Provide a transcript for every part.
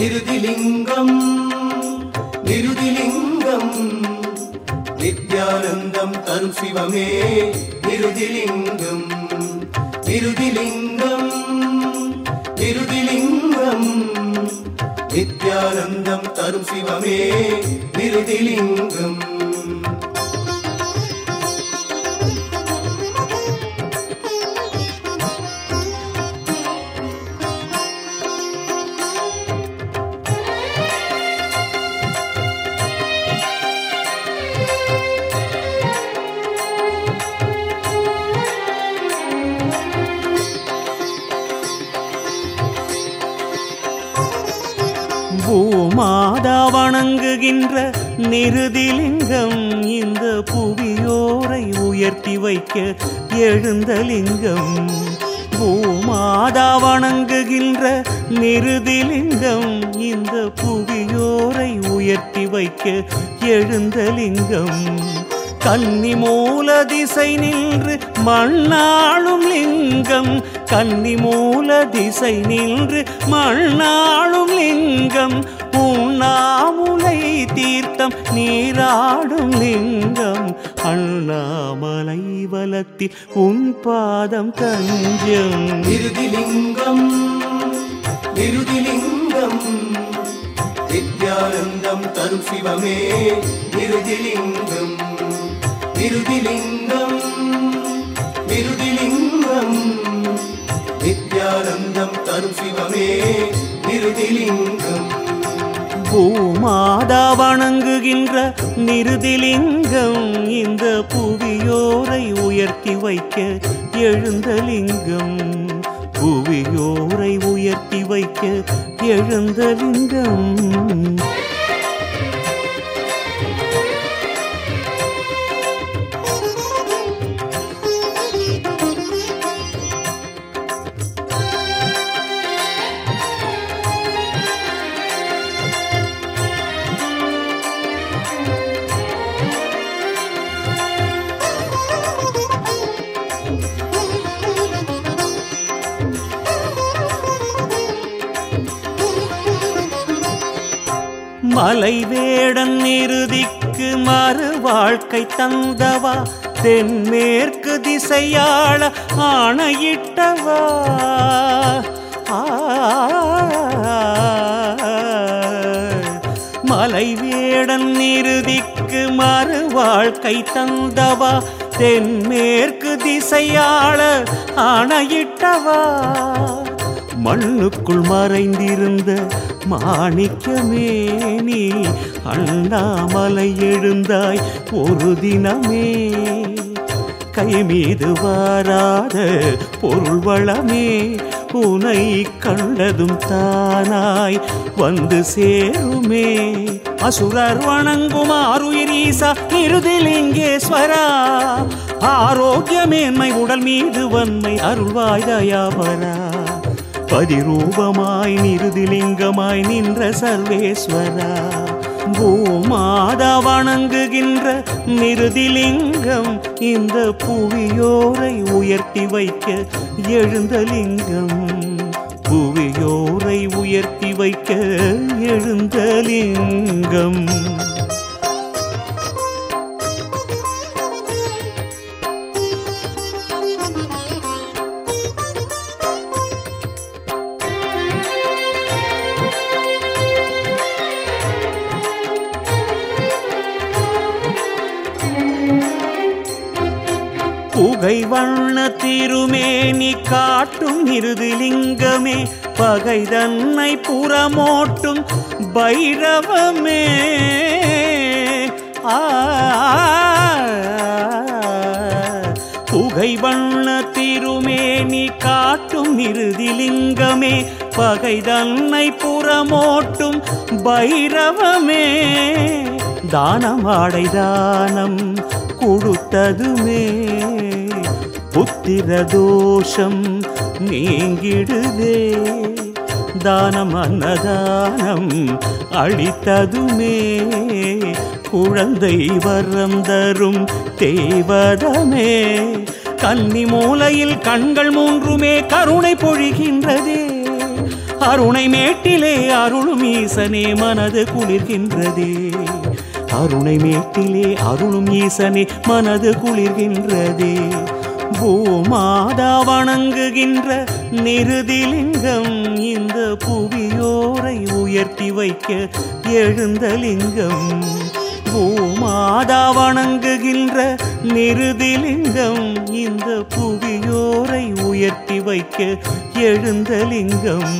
நிருதிலிங்கம் நிருதிலிங்கம் நித்யானந்தம் தரும் சிவமே நிருதிலிங்கம் நிருதிலிங்கம் நிருதிலிங்கம் நித்யானந்தம் தரும் சிவமே நிருதிலிங்கம். வணங்குகின்ற நிருதிலிங்கம் இந்த புவியோரை உயர்த்தி வைக்க எழுந்தலிங்கம் பூமாதா வணங்குகின்ற நிருதிலிங்கம் இந்த புவியோரை உயர்த்தி வைக்க எழுந்தலிங்கம் லிங்கம். கன்னி மூல திசை நின்று மண்ணாளும் லிங்கம். கன்னி மூல திசை நின்று மண்ணாளும் லிங்கம். உண்ணாமுலை தீர்த்தம் நீராடும் லிங்கம். அண்ணாமலை வலத்தில் உன் பாதம் தஞ்சம். நிருதிலிங்கம் நிருதிலிங்கம் நித்யானந்தம் தரும் சிவமே நிருதிலிங்கம் விருதிலிங்கம் விருதிலிங்கம். நித்யானந்தம் தரும் சிவமே விருதிலிங்கம். பூமாதா வணங்குகின்ற நிருதிலிங்கம் இந்த புவியோரை உயர்த்தி வைக்க எழுந்த லிங்கம் புவியோரை உயர்த்தி வைக்க எழுந்த மலை வேடன் இறுதிக்கு மறு வாழ்க்கை தந்தவா? தென்மேற்கு திசையாள ஆணையிட்டவா? மலை வேடன் இறுதிக்கு மறு வாழ்க்கை தந்தவா? தென்மேற்கு திசையாள ஆணையிட்டவா? மண்ணுக்குள் மறைந்திருந்த மாணிக்கமே நீ அண்ணாமலை எழுந்தாய் ஒரு தினமே கை மீது வாராத பொருள் வளமே உனை கண்டதும் தானாய் வந்து சேருமே. அசுரர் வணங்கும் ஆருயிரீசா இருதிலிங்கேஸ்வரா ஆரோக்கியமேன்மை உடல் மீது வன்மை அருள்வாய் தயாபரா. பதிரூபமாய் நிருதிலிங்கமாய் நின்ற சர்வேஸ்வரா பூமாதா வணங்குகின்ற நிருதிலிங்கம் இந்த புவியோரை உயர்த்தி வைக்க எழுந்த லிங்கம். புவியோரை உயர்த்தி வைக்க எழுந்த புகை வண்ண திருமேனி காட்டும் இருதிலிங்கமே பகை தன்னை புறமோட்டும் பைரவமே. ஆ புகை வண்ண திருமேனி காட்டும் இருதிலிங்கமே பகை தன்னை புறமோட்டும் பைரவமே. தானம் ஆடை தானம் கொடுத்ததுமே. புத்திர தோஷம் நீங்கிடுதே. தானம் அன்னதானம் அளித்ததுமே. குழந்தை வரம் தரும் தெய்வதமே. கன்னி மூலையில் கண்கள் மூன்றுமே கருணை பொழிகின்றதே. அருணை மேட்டிலே அருளும் ஈசனே மனது குளிர்கின்றதே. கருணை மேட்டிலே அருளும் ஈசனே மனது குளிர்கின்றதே. பூமாதா வணங்குகின்ற நிருதிலிங்கம் இந்த புவியோரை உயர்த்தி வைக்க எழுந்த லிங்கம். பூமாதா வணங்குகின்ற நிருதிலிங்கம் இந்த புவியோரை உயர்த்தி வைக்க எழுந்த லிங்கம்.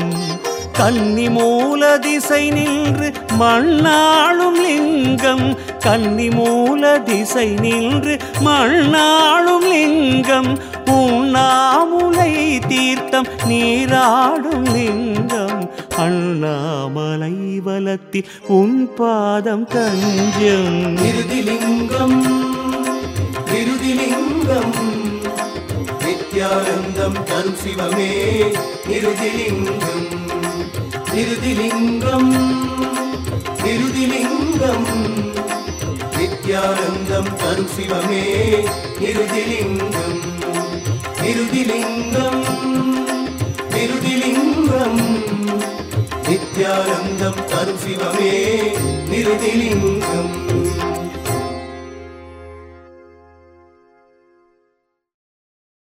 கன்னி மூல திசை நின்று மண்ணாளும் லிங்கம். கன்னி மூல திசை நின்று மண்ணாளும் லிங்கம். உண்ணாமுலை தீர்த்தம் நீராடும் லிங்கம். அண்ணாமலை வலத்தில் உன் பாதம் தஞ்சம். நிருதிலிங்கம் நிருதிலிங்கம் நித்யானந்தம் தரும் சிவமே நிருதிலிங்கம் திருதிலிங்கம் திருதிலிங்கம். நித்யானந்தம் தரும் சிவமே திருதிலிங்கம். திருதிலிங்கம் திருதிலிங்கம். நித்யானந்தம் தரும் சிவமே திருதிலிங்கம்.